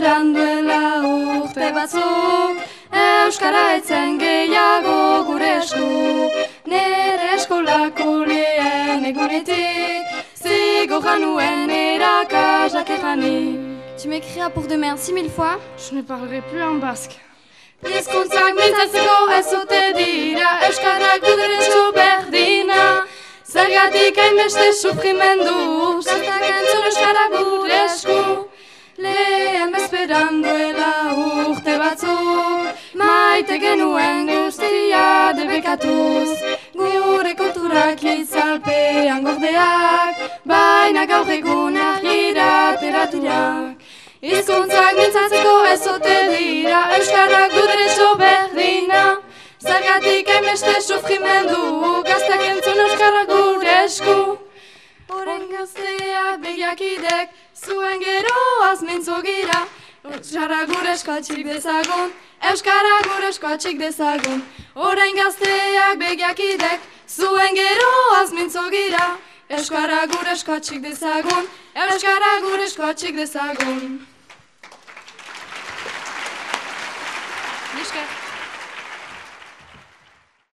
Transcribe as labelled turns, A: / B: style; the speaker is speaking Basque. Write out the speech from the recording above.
A: beranduela urte batzuk Euskara etzen gehiago gure esku. Nere eskolako lehen egunetik Zigo januen erakasak ejanik
B: Tu m'écriras pour demain six mille fois.
C: Je ne parlerai plus en basque.
A: Hizkuntzak mintzatzeko ez ote dira. Euskarak du derecho berdina. Zergatik hainbeste sufrimendu. Zartak entzun Euskara Bezperan duela urte batzuk Maite genuen guztia debekatuz. Gure kulturak itzalpean gordeak Baina gaur egun argira teraturak Hizkuntzak mintzatzeko ez ote dira Euskarak du derecho berdina. Zergatik hainbeste sufrimendu Gaztak entzun Euskara gure esku. Horen gazteak begiakidek Zuen geroaz mintzo gira Euskara gure eskoatxik dezagun Euskara gure eskoatxik dezagun. Horen gazteak begiakidek Zuen geroaz mintzo gira. Euskara gure eskoatxik dezagun Euskara gure eskoatxik dezagun.
B: Mischke.